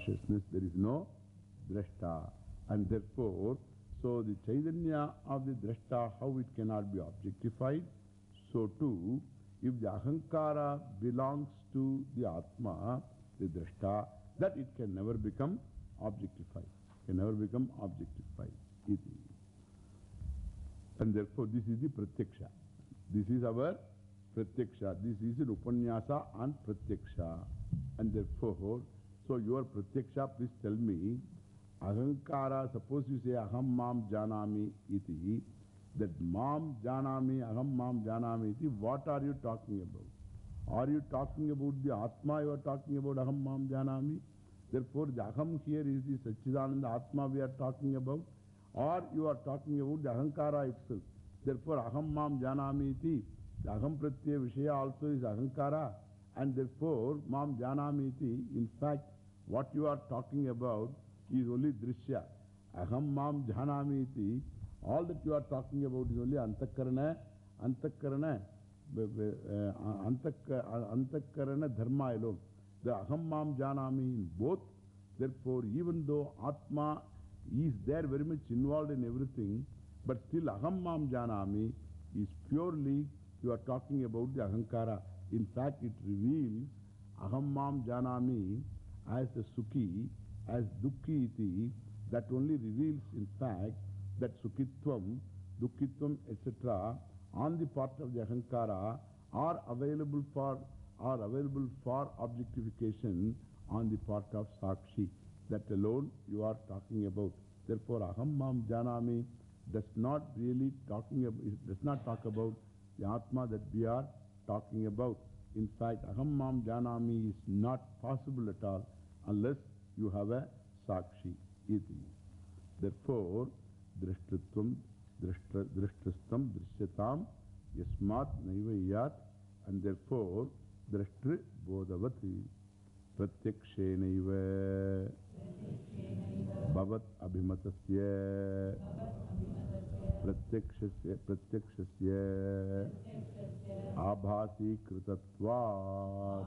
consciousness, there is no drashta. And therefore, so the Chaitanya of the drashta, how it cannot be objectified, so too, if the ahankara belongs to the Atma, the drashta, that it can never become objectified. Can never become objectified. And therefore, this is the pratyaksha. This is our pratyaksha. This is an upanyasa on pratyaksha. And therefore, so your pratyaksha, please tell me, ahankara, suppose you say aham mam janami iti, that mam janami, aham mam janami iti, what are you talking about? Are you talking about the Atma you are talking about aham mam janami? Therefore, the aham here is the Satchidananda Atma we are talking about. Or you are talking about the ahankara itself. Therefore, aham mam janami iti, the aham pratyaya vishaya also is ahankara. And therefore, mam janami iti, in fact, what you are talking about is only drishya. Aham mam janami iti, all that you are talking about is only antakarana, antakarana, eh, antakarana dharma alone. The aham mam janami in both. Therefore, even though Atma is there very much involved in everything, but still aham mam janami is purely you are talking about the ahankara. In fact, it reveals aham mam janami as the sukhi, as dukkhi iti, that only reveals in fact that sukhitvam, dukkitvam, etc. on the part of the ahankara are available for, are available for objectification on the part of sakshi. That alone you are talking about. Therefore, aham mam janami does not really talking about, does not talk about the Atma that we are talking about. In fact, aham mam janami is not possible at all unless you have a sakshi. Iti. Therefore, drishtritvam, drishtristam, drishyatam, yasmat naivayat, and therefore, drishtri bodhavati, pratyakshenaiva, bhavat abhimatasya, pratyakshasya, pratyakshasya, abhasi kritatvat,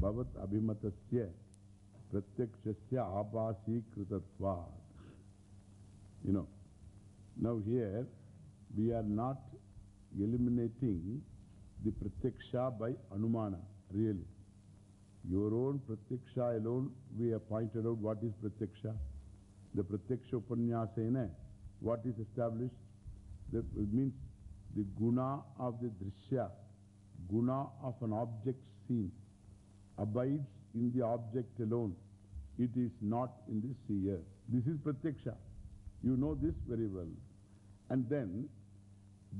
bhavat abhimatasya pratyakshasya abhasi kritatvat. You know, now here we are not eliminating the pratyaksha by anumana, really. Your own pratyaksha alone, we have pointed out what is pratyaksha. The pratyaksha upanyasena, what is established? That means the guna of the drishya, guna of an object seen, abides in the object alone. It is not in the seer. This is pratyaksha. You know this very well. And then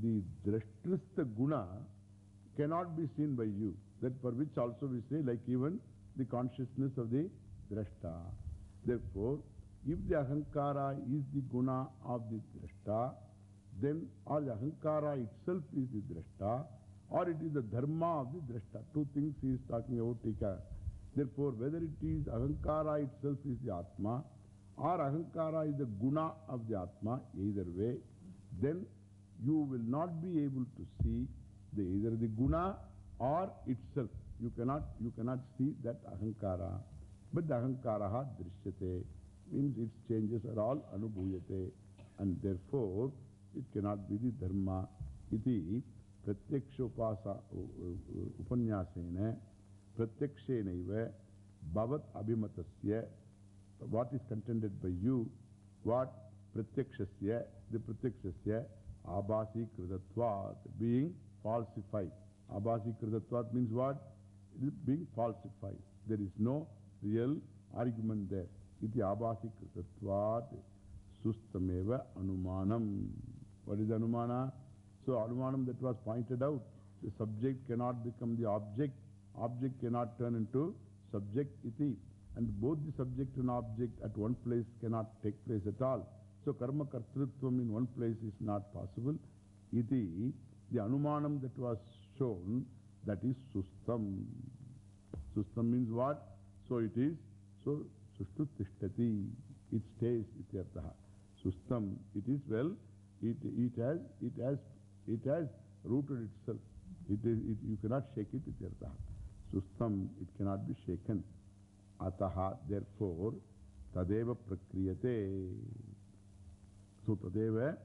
the drashtristha guna cannot be seen by you. That for which also we say, like even the consciousness of the drashta. Therefore, if the ahankara is the guna of the drashta, then or the ahankara itself is the drashta, or it is the dharma of the drashta. Two things he is talking about tika. Therefore, whether it is ahankara itself is the atma, or ahankara is the guna of the atma, either way, then you will not be able to see the, either the guna or itself. You cannot, you cannot see that ahankara. But the ahankara drishyate means its changes are all anubhuyate. And therefore, it cannot be the dharma. Iti pratyaksha upasa upanyasena pratyakshenaiva bhavat what is contended by you, what pratyakshasya, the pratyakshasya abhasi being falsified. Abhasi means what? It is being falsified. There is no real argument there. Iti abhasi sustameva anumanam. What is anumana? So anumanam that was pointed out. The subject cannot become the object. Object cannot turn into subject iti. And both the subject and object at one place cannot take place at all. So karma kartrutvam in one place is not possible. Iti, the anumanam that was shown, that is sustam. Sustam means what? So it is. So sushtu tishtati. It stays ityartaha. Sustam. It is well. It, it has, it has, it has rooted itself. It is, it, you cannot shake it ityartaha. Sustam. It cannot be shaken. Ataha. Therefore, tadeva prakriyate. So tadeva,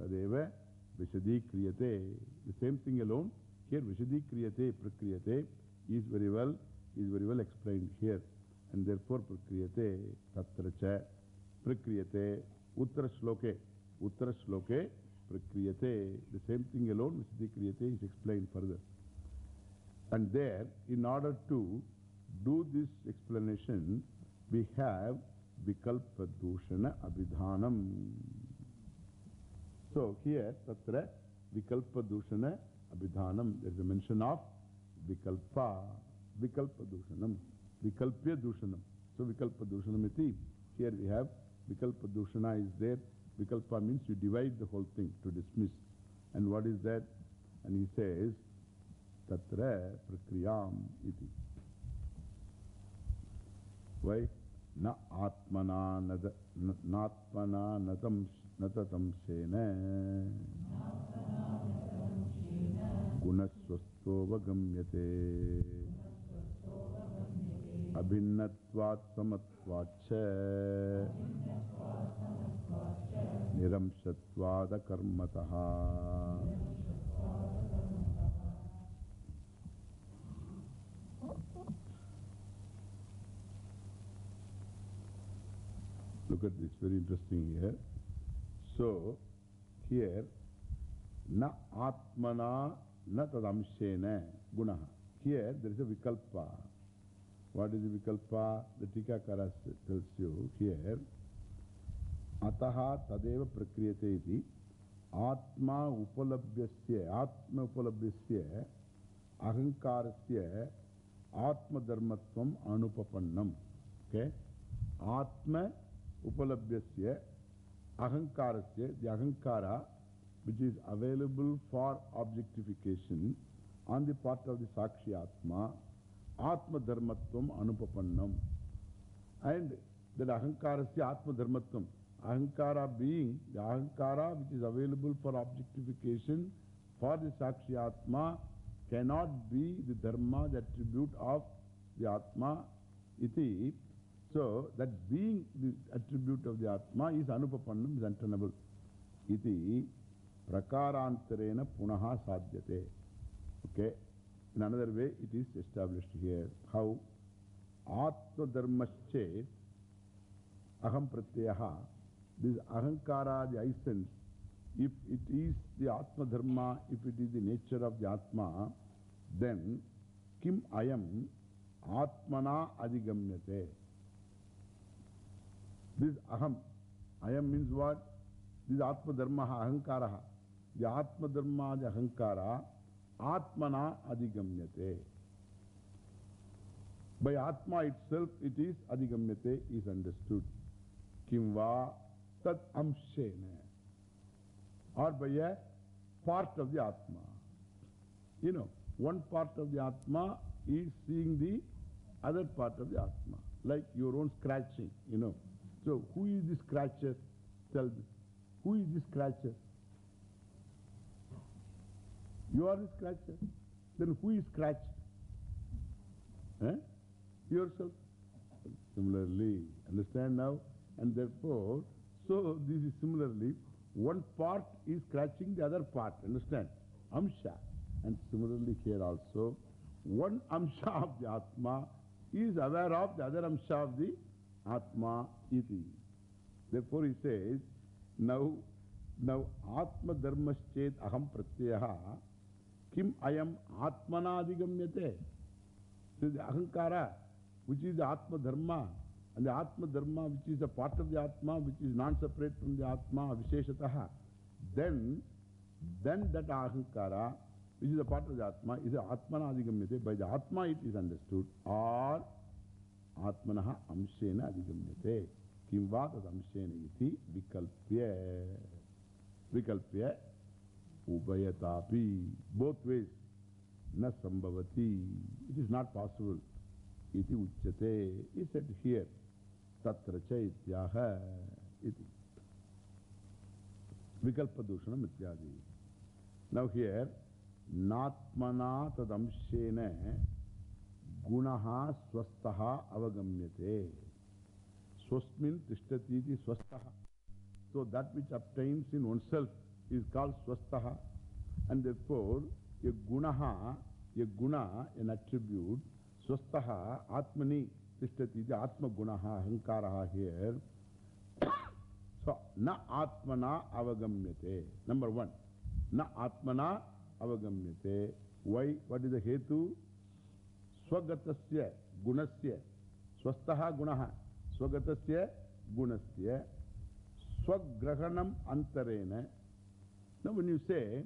tadeva vishadi kriyate. The same thing alone. Here vishadi kriyate, prakriyate is very well, is very well explained here. And therefore prakriyate, tatracha, prakriyate, uttara shloke, uttara shloke, prakriyate. The same thing alone, kriyate is explained further. And there, in order to do this explanation, we have Vikalpa Dushana Abhidhanam. So here, Tatra Vikalpa Dushana Abhidhanam. There is a mention of Vikalpa, Vikalpa Dushanam, Vikalpya Dushanam. So Vikalpa Dushanam iti. Here we have Vikalpa Dushana is there. Vikalpa means you divide the whole thing to dismiss. And what is that? And he says, Tatra Prakriyam iti. Why? Na Atmana Natmana natam natatam Gunaswastovagамyate Abhinnatvat samatvacha Niramshatvada karmataha Look at this, very interesting here. So, here, na atmana na tadamshena gunaha. Here, there is a vikalpa. What is the vikalpa? The Tikakara tells you here. Ataha tadeva prakriyate iti atma upalabhyasya atma upalabhyasya ahankarasya atma dharmatvam anupapannam. Okay? Atma upalabhyasya ahankarasya, the ahankara which is available for objectification on the part of the Sakshi Atma, Atma Dharmatvam Anupapannam. And that ahankarasya Atma Dharmatvam, ahankara being the ahankara which is available for objectification for the Sakshi Atma cannot be the dharma, the attribute of the Atma iti. So, that being the attribute of the Atma is Anupapannam, is untenable. Iti prakarantarena punaha sadhyate. Okay. In another way, it is established here. How? Atma dharmasche aham pratyaha. This ahankara, the essence, if it is the Atma dharma, if it is the nature of the Atma, then kim ayam atmana adigamyate. This aham, ayam means what? This Atma Dharma Ahankaraha. The Atma Dharma, the Ahankara, Atmana Adigamyate. By Atma itself, it is Adigamyate, is understood. Kim Kimva Tat Amshena. Or by a part of the Atma. You know, one part of the Atma is seeing the other part of the Atma. Like your own scratching, you know. So, who is the scratcher? Tell me. Who is the scratcher? You are the scratcher. Then who is scratched? Eh? Yourself. Similarly, understand now? And therefore, so this is similarly, one part is scratching the other part. Understand? Amsha. And similarly here also, one Amsha of the Atma is aware of the other Amsha of the Atma iti. Therefore he says, now, now Atma dharmaschet aham pratyaha kim ayam atmana. So the ahankara, which is the Atma dharma, and the Atma dharma, which is a part of the Atma, which is non-separate from the Atma, visheshataha, then, then that ahankara, which is a part of the Atma, is a Atmana adigamyate. By the Atma it is understood. Or Atmanaha amshena adhigamyate. Kimva tad amshena iti vikalpya. Vikalpya ubayatapi. Both ways. Na sambhavati. It is not possible. Iti uchyate. Is said here. Tatra cha. Iti. Vikalpa dushanam ityadi. Now here, Natmana tadamshene gunaha swastaha avagamyate. Swasmin tishtati iti swastaha. So that which obtains in oneself is called swastaha. And therefore, a gunaha, a guna, an attribute, gunaha, ahankaraha here. So, na atmana avagamyate. Number one. Na atmana avagamyate. Why? What is the hetu? Swagatasya gunasya. Swastaha gunaha. Swagatasya gunasya. Swagrahanam antarena. Now when you say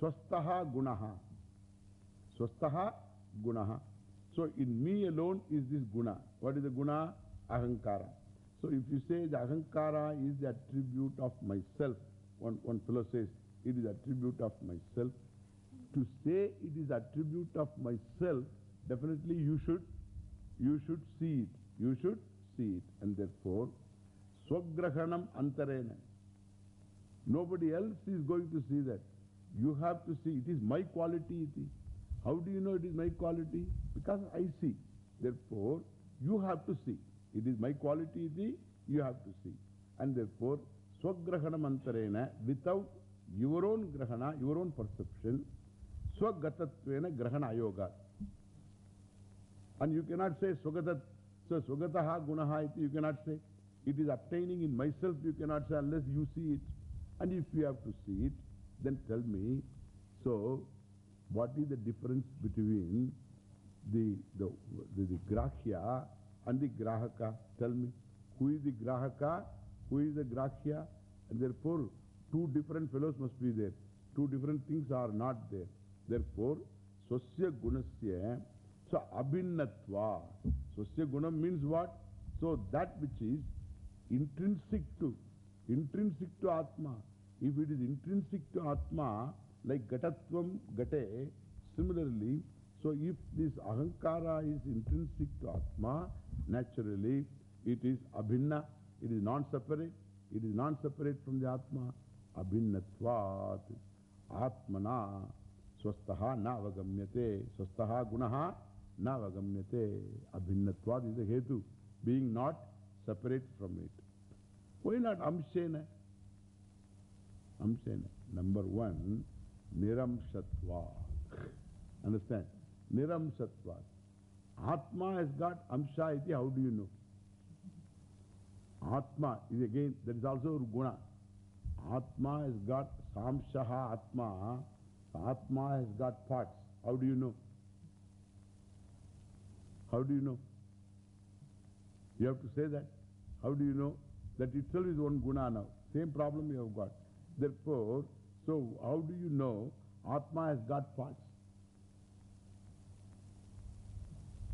Swastaha gunaha. Swastaha gunaha. So in me alone is this guna. What is the guna? Ahankara. So if you say the ahankara is the attribute of myself, one, one fellow says, it is attribute of myself. To say it is attribute of myself, definitely you should, you should see it. You should see it. And therefore, swagrahanam antarena. Nobody else is going to see that. You have to see. It is my quality. How do you know it is my quality? Because I see. Therefore, you have to see. It is my quality. Iti. You have to see. And therefore, swagrahana mantarena, without your own grahana, your own perception, swagatatvena grahana yoga. And you cannot say swagatat, so swagataha gunaha you cannot say. It is obtaining in myself, you cannot say unless you see it. And if you have to see it, then tell me, so what is the difference between the, the, the, the grahya and the grahaka? Tell me, who is the grahaka, who is the grahya? And therefore, two different fellows must be there. Two different things are not there. Therefore, swasya gunasya, so abhinnatva. Swasya gunam means what? So that which is intrinsic to, intrinsic to Atma. If it is intrinsic to Atma, like Gatatvam Gate, similarly, so if this Ahankara is intrinsic to Atma, naturally it is Abhinna, it is non-separate, it is non-separate from the Atma, Abhinnatvat, Atmana, Swastaha na avagamyate, Swastaha gunaha na avagamyate, Abhinnatvat is the hetu, being not separate from it. Why not Amshena? Amshena. Number one, Niramshatva. Understand? Niram Niramshatva. Atma has got Amsha iti, how do you know? Atma is again, that is also guna. Atma has got Samshaha Atma. Atma has got parts. How do you know? How do you know? You have to say that. How do you know? That itself is one guna now. Same problem you have got. Therefore, so how do you know Atma has got parts?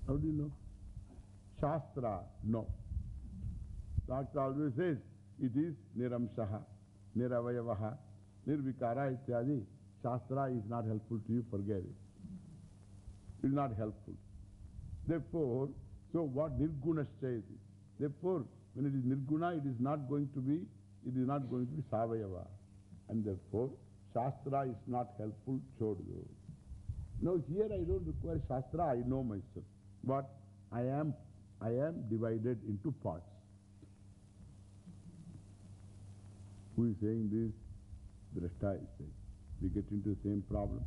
How do you know? Shastra, no. Doctor always says it is Niramshaha, Niravayavaha, Nirvikara ityadi. Shastra is not helpful to you, forget it. It is not helpful. Therefore, so what Nirgunascha is? Therefore, when it is Nirguna, it is not going to be, it is not going to be Savayava. And therefore, Shastra is not helpful, Chodhu. Now here I don't require Shastra, I know myself. But I am, I am divided into parts. Who is saying this? Drashta is saying. We get into the same problem.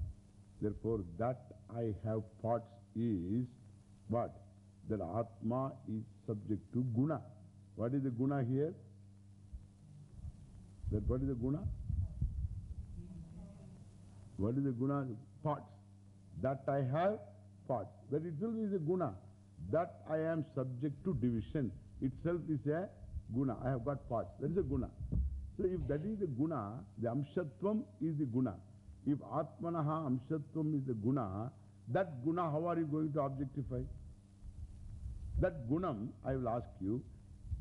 Therefore, that I have parts is what? That Atma is subject to guna. What is the guna here? That what is the guna? What is the guna? Parts. That I have parts. That itself is a guna. That I am subject to division itself is a guna. I have got parts. That is a guna. So if that is the guna, the amshatvam is the guna. If atmanaha amshatvam is the guna, that guna how are you going to objectify? That gunam, I will ask you,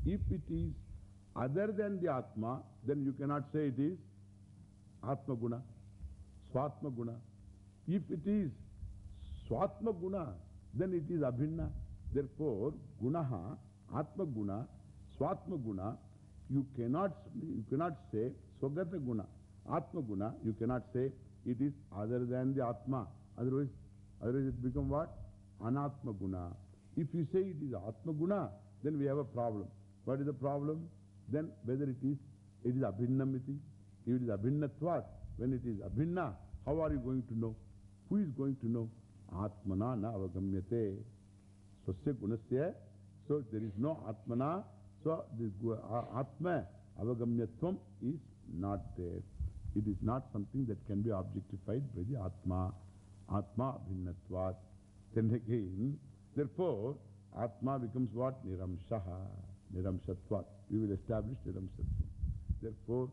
if it is other than the Atma, then you cannot say it is Atma Guna, Swatma Guna. If it is Swatma Guna, then it is Abhinna. Therefore, Gunaha, Atma Guna, Swatma Guna, you cannot, you cannot say Swagata Guna, Atma Guna, you cannot say it is other than the Atma. Otherwise, otherwise it become what? Anatma Guna. If you say it is Atma Guna, then we have a problem. What is the problem? Then whether it is, it is Abhinnamiti. If it is Abhinnatvat, when it is Abhinna, how are you going to know? Who is going to know? Atmana na avagamyate. Swasya gunasya. So there is no Atmana. So this Atma avagamyatvam is not there. It is not something that can be objectified by the Atma. Atma abhinnatvat. Then again, therefore, Atma becomes what? Niramshaha. Niramshatvat. We will establish Niramshatvat. Therefore,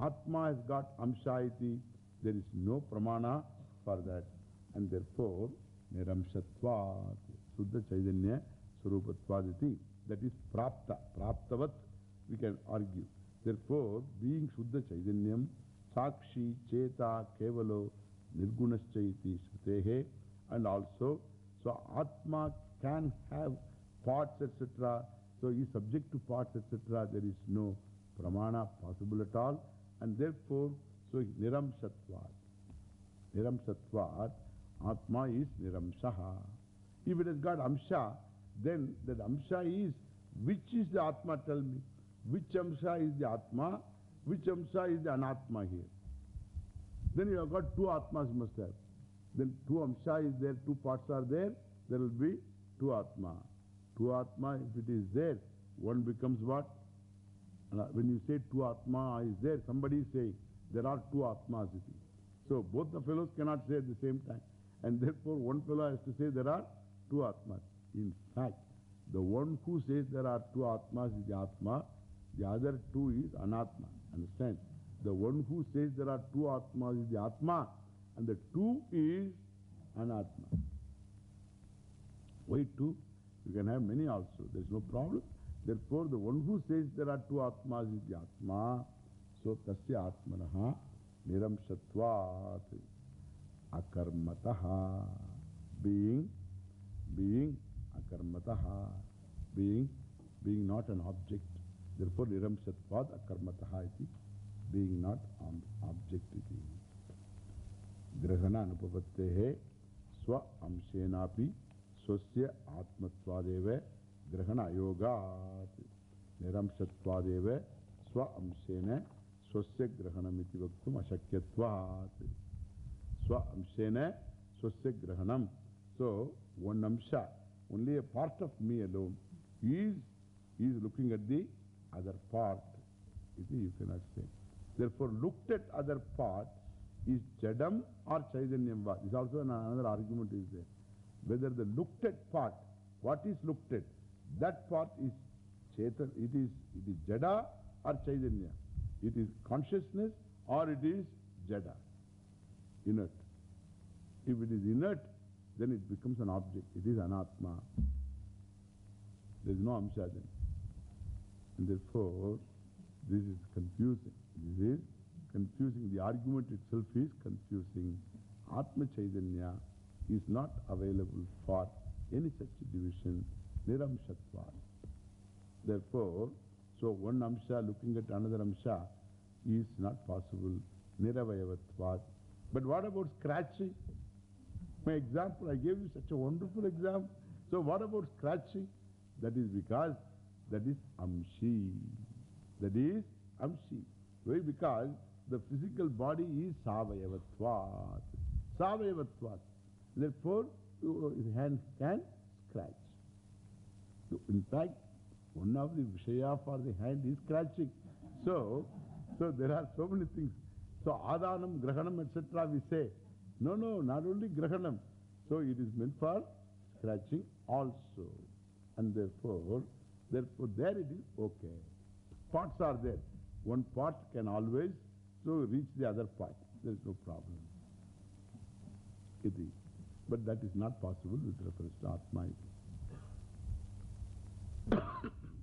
Atma has got Amsha. There is no pramana for that. And therefore, Niramshatvat. Suddha Chaitanya iti. That is Prapta. Praptavat, we can argue. Therefore, being Shuddha Chaitanyam, Sakshi, Cheta, Kevalo, Nirgunascha iti Shrutehe, and also, so Atma can have parts, etc. So is subject to parts, etc. There is no pramana possible at all. And therefore, so Niram Sattvat. Niram Sattvat, Atma is Niramsaha. If it has got Amsha, then that Amsha is, which is the Atma? Tell me. Which Amsha is the Atma? Which Amsha is the Anatma here? Then you have got two Atmas must have. Then two Amsha is there, two parts are there, there will be two Atma. Two Atma, if it is there, one becomes what? When you say two Atma is there, somebody is saying there are two Atmas. So both the fellows cannot say at the same time. And therefore one fellow has to say there are two Atmas. In fact, the one who says there are two Atmas is the Atma, the other two is Anatma. Understand? The one who says there are two Atmas is the Atma, and the two is Anatma. Why two? You can have many also. There is no problem. Therefore, the one who says there are two Atmas is the Atma. So, Tasya Atmanaha Niramshatvat Akarmataha. Being, being Akarmataha. Being, being not an object. Therefore, Niramshatvat Akarmataha iti. Being not an object iti. Grahana Anupavattehe Swa Amshenapi Swasya Atmatvadeva Grahana Yogat Niramshatvadeva Swa Amshena Swasya Grahanamiti Vaktum Ashakyatvat Swa Amshena Swasya Grahanam So, one Amsha, only a part of me alone, is, is looking at the other part. You cannot say. Therefore, looked at other part is Jadam or Chaitanyam va. This also another argument is there. Whether the looked at part, what is looked at, that part is Chetan, it is, it is Jada or Chaitanya. It is consciousness or it is Jada, inert. If it is inert, then it becomes an object. It is Anatma. There is no Amsha then. And therefore, this is confusing. This is confusing. The argument itself is confusing. Atma Chaitanya is not available for any such division. Niramshatvat. Therefore, so one Amsha looking at another Amsha is not possible. Niravayavatvat. But what about scratching? My example, I gave you such a wonderful example. So what about scratching? That is because that is Amshi. That is Amshi. Why? Because the physical body is Savayavatvat. Savayavatvat. Therefore, his hand can scratch. In fact, one of the Vishaya for the hand is scratching. So, so there are so many things. So Adanam, Grahanam, etc. we say. No, no, not only Grahanam. So it is meant for scratching also. And therefore, therefore there it is okay. Parts are there. One part can always so reach the other part. There is no problem. Iti. But that is not possible with reference to Atma.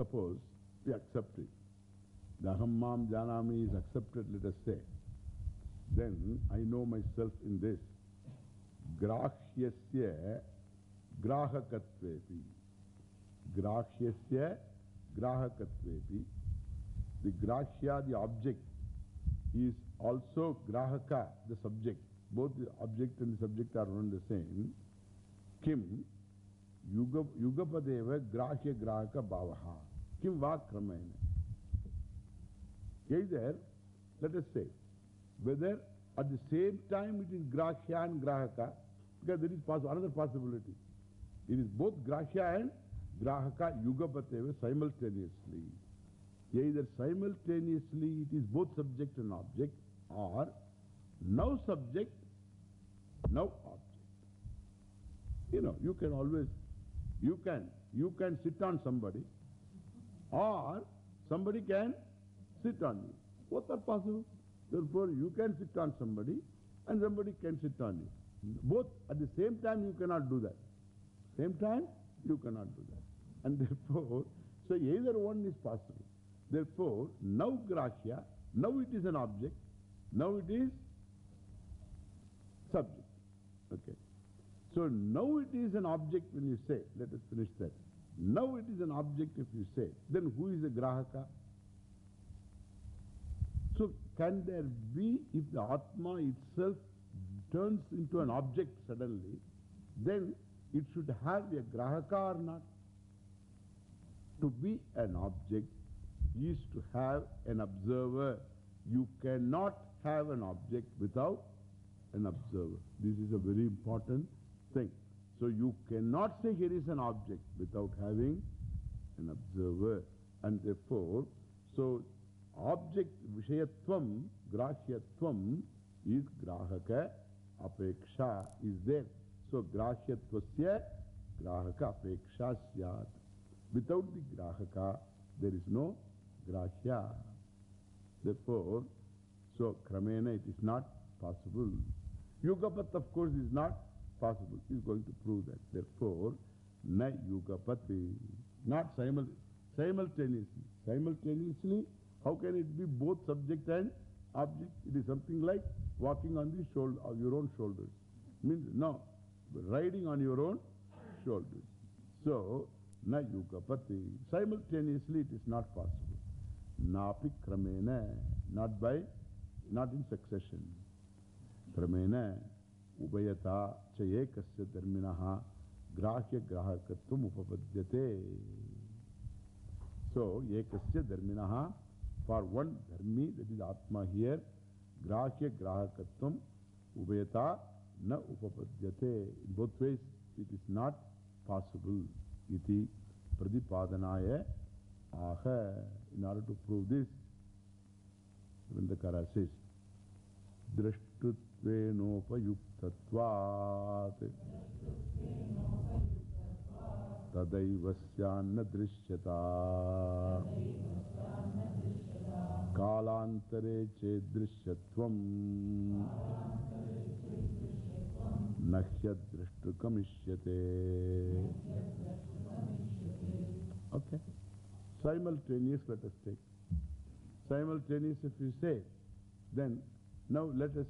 Suppose we accept it. The Ahammam Janami is accepted, let us say. Then I know myself in this. Grahyasya grahakatvepi. Grahyasya grahakatvepi. The grahya, the object, is also grahaka, the subject. Both the object and the subject are one and the same. Kim yuga, yugapadeva grahya grahaka bhavaha. Kim va kramena. Either, let us say, whether at the same time it is grahya and grahaka, because there is poss another possibility. It is both grahya and grahaka yugapateva simultaneously. Either simultaneously it is both subject and object, or now subject, now object. You know, you can always, you can, you can sit on somebody, or somebody can sit on you. Both are possible. Therefore, you can sit on somebody and somebody can sit on you. Both at the same time you cannot do that. Same time you cannot do that. And therefore, so either one is possible. Therefore, now grahya, now it is an object, now it is subject. Okay. So now it is an object when you say, let us finish that. Now it is an object if you say, then who is the grahaka? So can there be, if the Atma itself turns into an object suddenly, then it should have a grahaka or not? To be an object is to have an observer. You cannot have an object without an observer. This is a very important thing. So you cannot say here is an object without having an observer. And therefore, so object Vishayatvam, Grahyatvam is Grahaka, Apeksha is there. So Grahyatvasya, Grahaka Apeksha Syat. Without the Grahaka, there is no Grahya. Therefore, so Kramena it is not possible. Yugapat of course is not possible. Is going to prove that. Therefore, na yugapati, not simul simultaneously. Simultaneously, how can it be both subject and object? It is something like walking on the shoulder of your own shoulders. Means, no, riding on your own shoulders. So, na yugapati. Simultaneously, it is not possible. Napi kramena, not by, not in succession. Kramena. Ubayata cha dharminaha grahya grahakatvam upapadyate. So, ekasya dharminaha, for one dharmi, that is Atma here, grahya grahakatvam ubayata na upapadyate. In both ways, it is not possible. Iti pradipadanaya aha. In order to prove this, Vrindakara says, त्वेनोपयुक्तत्वात् तदैव स्यान्न दृश्यता कालान्तरे चेदृश्यत्वम् न ह्यदृष्टुकमिष्यते Okay. Simultaneous, let us take. Simultaneous, if we say, then now let us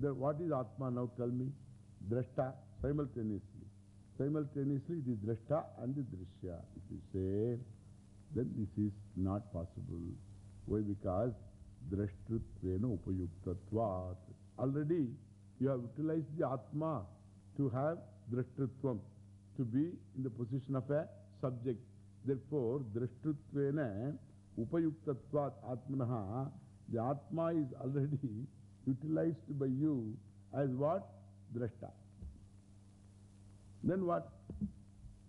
the, what is Atma now tell me? Drashta, simultaneously. Simultaneously is Drashta and the Drishya. If you say, then this is not possible. Why? Because Drashtutvena upayuktatvat. Already you have utilized the Atma to have Drashtutvam, to be in the position of a subject. Therefore, Drashtutvena upayuktatvat Atmanaha, the Atma is already utilized by you as what? Drashta. Then what?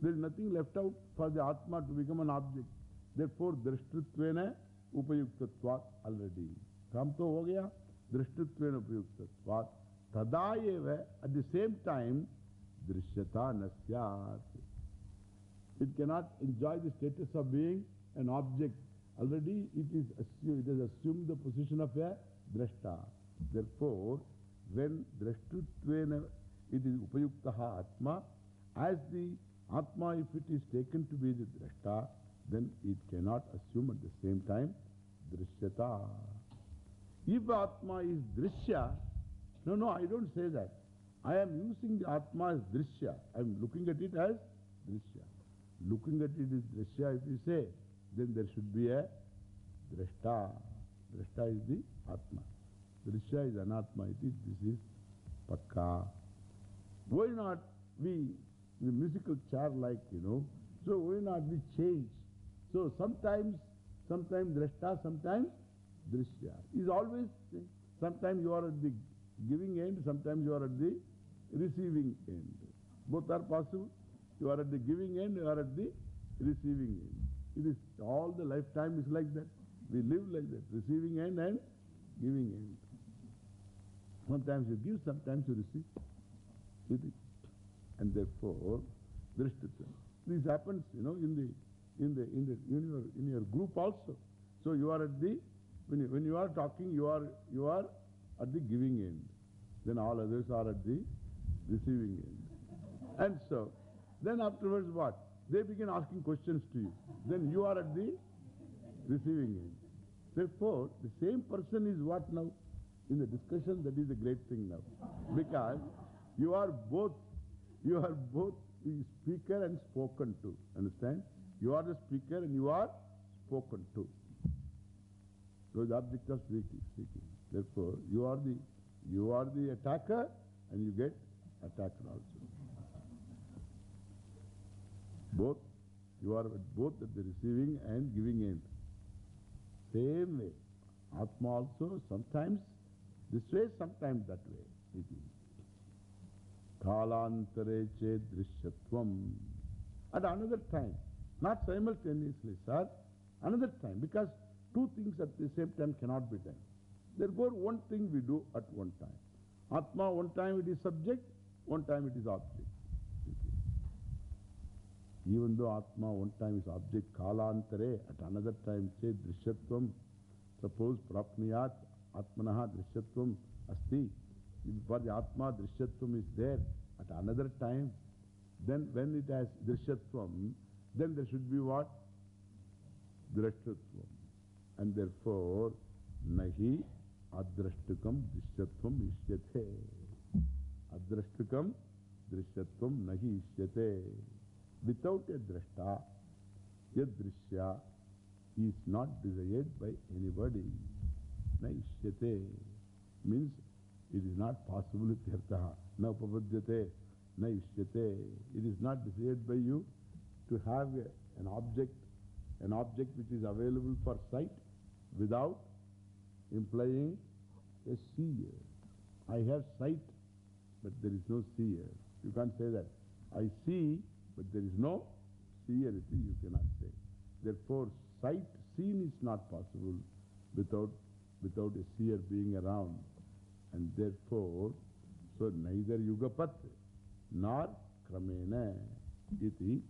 There is nothing left out for the Atma to become an object. Therefore, drishtritvena upayuktatvat already. Kam to ho gaya? Drishtritvena upayuktatvat. Tada eva, at the same time, drishyata nasyat. It cannot enjoy the status of being an object. Already it is assumed, it has assumed the position of a drashta. Therefore, when drashtritvena it is upayuktaha atma, as the atma, if it is taken to be the drashta, then it cannot assume at the same time drishyata. If atma is drishya, no, no, I don't say that. I am using the atma as drishya. I am looking at it as drishya. Looking at it as drishya, if you say, then there should be a drashta. Drashta is the atma. Drishya is anatma. It is, this is pakka. Why not we, the musical chair like, you know, so why not we change? So sometimes, sometimes drashta, sometimes drishya. Is always, sometimes you are at the giving end, sometimes you are at the receiving end. Both are possible. You are at the giving end, you are at the receiving end. It is all the lifetime is like that. We live like that, receiving end and giving end. Sometimes you give, sometimes you receive. And therefore, drishtitva. This happens, you know, in the in the in the in your in your group also. So you are at the when you, when you are talking, you are you are at the giving end. Then all others are at the receiving end. And so, then afterwards what? They begin asking questions to you. Then you are at the receiving end. Therefore, the same person is what now? In the discussion, that is the great thing now. Because you are both, you are both the speaker and spoken to. Understand? You are the speaker and you are spoken to. So the object of speaking. speaking. Therefore, you are the, you are the attacker and you get attacked also. Both, you are both at the receiving and giving end. Same way. Atma also sometimes this way, sometimes that way. It is. Kalantare che drishyatvam. At another time, not simultaneously, sir, another time, because two things at the same time cannot be done. Therefore, one thing we do at one time. Atma, one time it is subject, one time it is object. Even though Atma one time is object, Kalantare, at another time, say Drishyatvam. Suppose Prapniyat Atmanaha Drishyatvam Asti. For the Atma, Drishyatvam is there at another time. Then when it has Drishyatvam, then there should be what? Drashtatvam. And therefore, Nahi Adrashtukam Drishyatvam Ishyate. Adrashtukam Drishyatvam Nahi Ishyate. Without a drashta, a drishya is not desired by anybody. Naishyate means it is not possible yartaha. Na upapadyate, naishyate. It is not desired by you to have an object, an object which is available for sight without implying a seer. I have sight, but there is no seer. You can't say that. I see, but there is no seerity, you cannot say. Therefore, sight seen is not possible without, without a seer being around. And therefore, so neither yugapat nor kramena iti,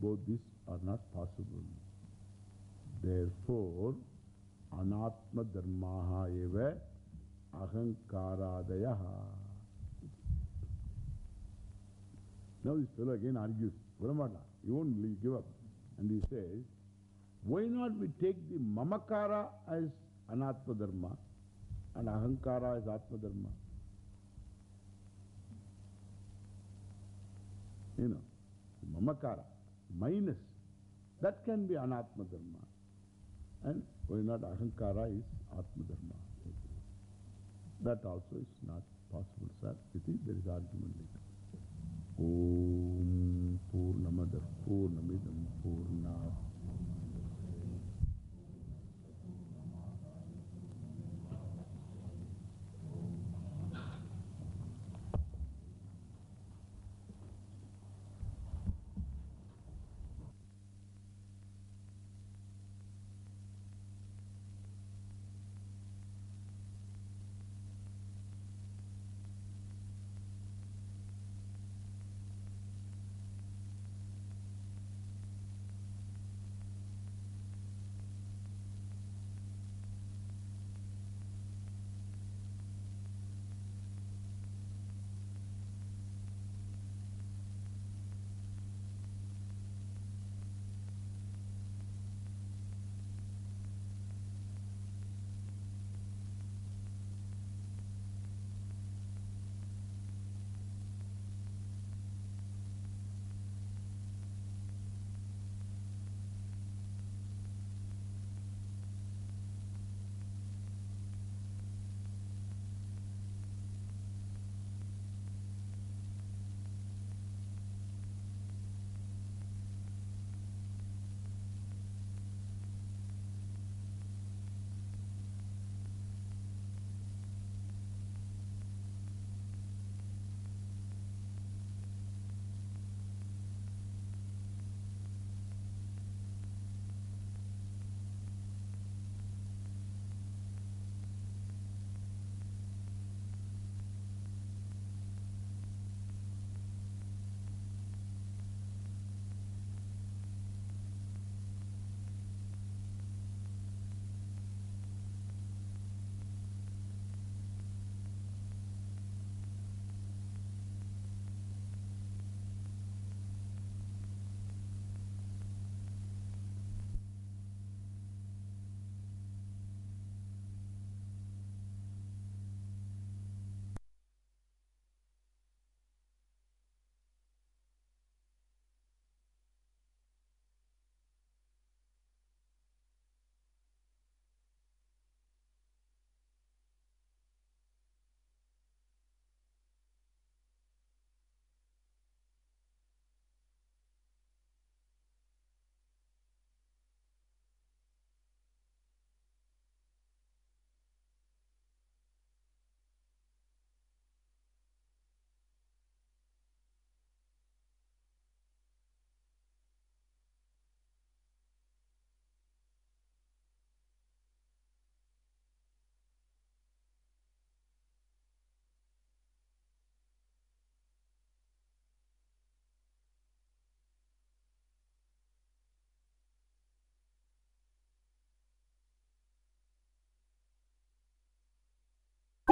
both these are not possible. Therefore, anatma dharmaha eva ahankaradayaha. Now this fellow again argues, Brahmana, you won't give up. And he says, why not we take the mamakara as anatma dharma and ahankara as atma dharma? You know, mamakara, minus, that can be anatma dharma. And why not ahankara is atma dharma? That also is not possible, sir. You think there is argument later. Om Purnamada Purnamidam Purnat